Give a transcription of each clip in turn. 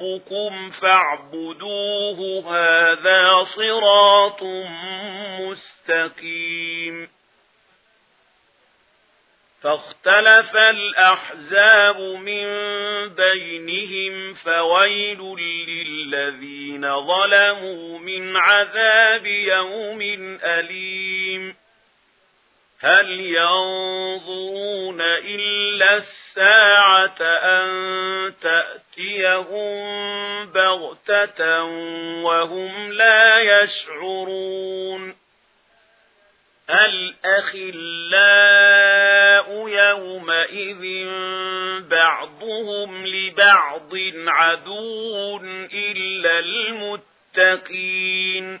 ربكم فاعبدوه هذا صراط مستقيم فاختلف الأحزاب من بينهم فويل للذين ظلموا من عذاب يوم أليم هل ينظرون إلا الساعة أن تأتي تَأْتِيَهُم بَغْتَةً وَهُمْ لَا يَشْعُرُونَ الْأَخِلَّاءُ يَوْمَئِذٍ بَعْضُهُمْ لِبَعْضٍ عَدُوٌّ إِلَّا الْمُتَّقِينَ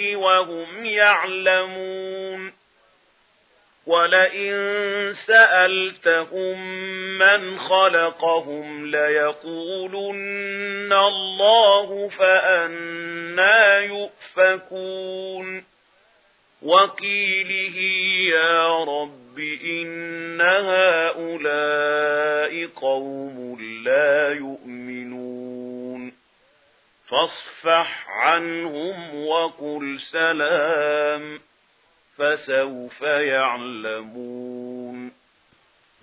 الْحَقِّ وَهُمْ يَعْلَمُونَ. وَلَئِن سَأَلْتَهُمْ مَنْ خَلَقَهُمْ لَيَقُولُنَّ اللَّهُ فَأَنَّى يُؤْفَكُونَ. وَقِيلِهِ يَا رَبِّ إِنَّ هَؤُلَاءِ قَوْمٌ فاصفح عنهم وقل سلام فسوف يعلمون.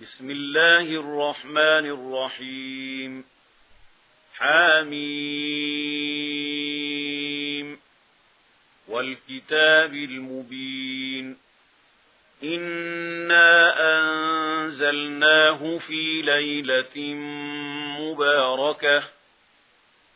بسم الله الرحمن الرحيم. حاميم والكتاب المبين. إنا أنزلناه في ليلة مباركة.